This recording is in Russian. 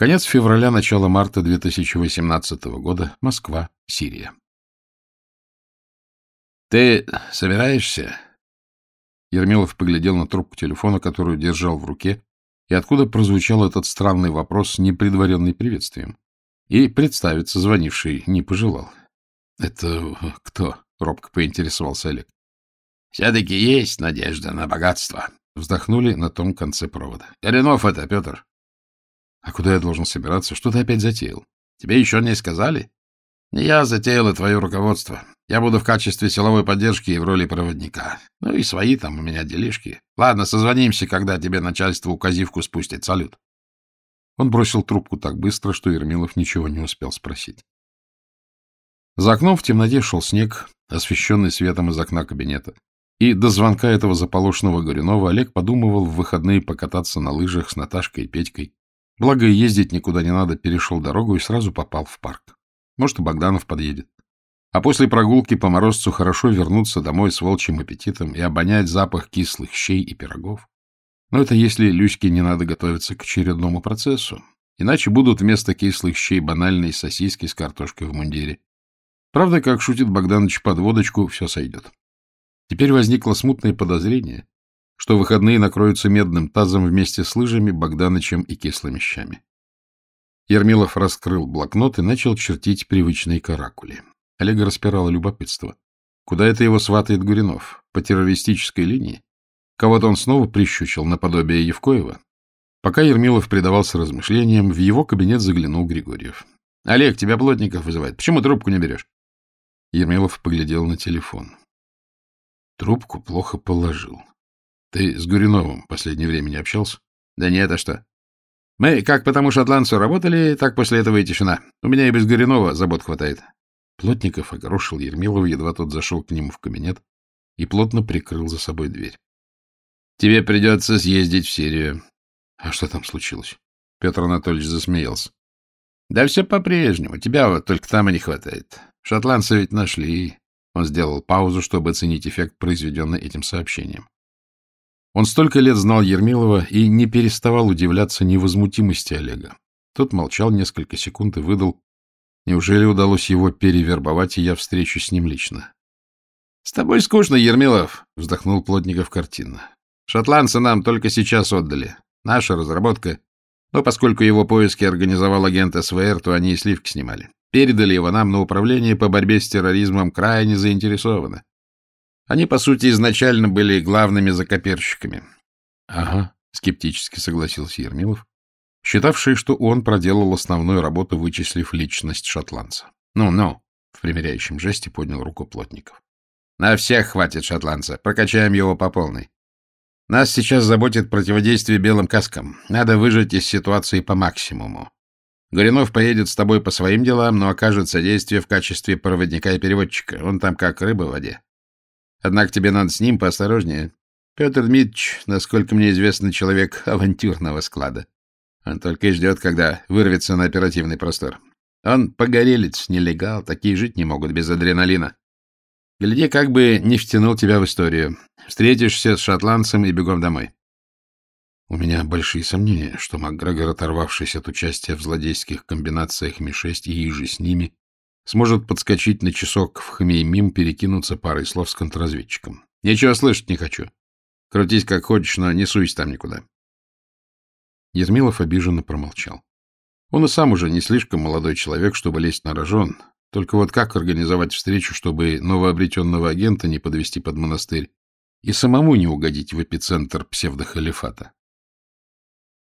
Конец февраля, начало марта 2018 года. Москва, Сирия. «Ты собираешься?» Ермилов поглядел на трубку телефона, которую держал в руке, и откуда прозвучал этот странный вопрос с непредваренным приветствием. И представиться звонивший не пожелал. — Это кто? — робко поинтересовался Олег. — Все-таки есть надежда на богатство. Вздохнули на том конце провода. — Коренов это, Петр. — А куда я должен собираться? Что ты опять затеял? Тебе еще не сказали? Не я затеял, а твое руководство. Я буду в качестве силовой поддержки и в роли проводника. Ну и свои там у меня делишки. Ладно, созвонимся, когда тебе начальство указивку спустит. Салют. Он бросил трубку так быстро, что Ермилов ничего не успел спросить. За окном в темноте шел снег, освещенный светом из окна кабинета. И до звонка этого заполошенного Горюнова Олег подумывал в выходные покататься на лыжах с Наташкой и Петькой. Благо, ездить никуда не надо, перешел дорогу и сразу попал в парк. Может, и Богданов подъедет. А после прогулки по морозцу хорошо вернуться домой с волчьим аппетитом и обонять запах кислых щей и пирогов. Но это если Люське не надо готовиться к очередному процессу. Иначе будут вместо кислых щей банальные сосиски с картошкой в мундире. Правда, как шутит Богданович под водочку, все сойдет. Теперь возникло смутное подозрение, что выходные накроются медным тазом вместе с лыжами, Богданычем и кислыми щами. Ермилов раскрыл блокнот и начал чертить привычные каракули. Олега распирало любопытство. Куда это его сватает Гуринов? По террористической линии? Кого-то он снова прищучил наподобие Евкоева? Пока Ермилов предавался размышлениям, в его кабинет заглянул Григорьев. — Олег, тебя Плотников вызывает. Почему трубку не берешь? Ермилов поглядел на телефон. Трубку плохо положил. Ты с Гуриновым в последнее время не общался? Да нет, а что? Мы как по тому шотландцу работали, так после этого и тишина. У меня и без Горинова забот хватает. Плотников огорошил Ермилова, едва тот зашел к нему в кабинет и плотно прикрыл за собой дверь. Тебе придется съездить в Сирию. А что там случилось? Петр Анатольевич засмеялся. Да все по-прежнему. Тебя вот только там и не хватает. Шотландцы ведь нашли. Он сделал паузу, чтобы оценить эффект, произведенный этим сообщением. Он столько лет знал Ермилова и не переставал удивляться невозмутимости Олега. Тот молчал несколько секунд и выдал. Неужели удалось его перевербовать, и я встречусь с ним лично? — С тобой скучно, Ермилов, — вздохнул Плотников картинно. — Шотландцы нам только сейчас отдали. Наша разработка. Но поскольку его поиски организовал агент СВР, то они и сливки снимали. Передали его нам на управление по борьбе с терроризмом крайне заинтересованы. Они, по сути, изначально были главными закоперщиками. — Ага, — скептически согласился Ермилов, считавший, что он проделал основную работу, вычислив личность шотландца. «Ну-ну», — в примиряющем жесте поднял руку Плотников. «На всех хватит шотландца. Прокачаем его по полной. Нас сейчас заботит противодействие белым каскам. Надо выжать из ситуации по максимуму. Горинов поедет с тобой по своим делам, но окажет содействие в качестве проводника и переводчика. Он там как рыба в воде. Однако тебе надо с ним поосторожнее. Петр Дмитриевич, насколько мне известно, человек авантюрного склада. Он только и ждет, когда вырвется на оперативный простор. Он погорелец, нелегал, такие жить не могут без адреналина. Гляди, как бы не втянул тебя в историю. Встретишься с шотландцем и бегом домой. У меня большие сомнения, что МакГрегор, оторвавшись от участия в злодейских комбинациях Ми-6 и иже с ними, сможет подскочить на часок в Хмеймим, перекинуться парой слов с контрразведчиком. Ничего слышать не хочу. Крутись как хочешь, но не суйся там никуда. Ермилов обиженно промолчал. Он и сам уже не слишком молодой человек, чтобы лезть на рожон. Только вот как организовать встречу, чтобы новообретенного агента не подвести под монастырь и самому не угодить в эпицентр псевдохалифата?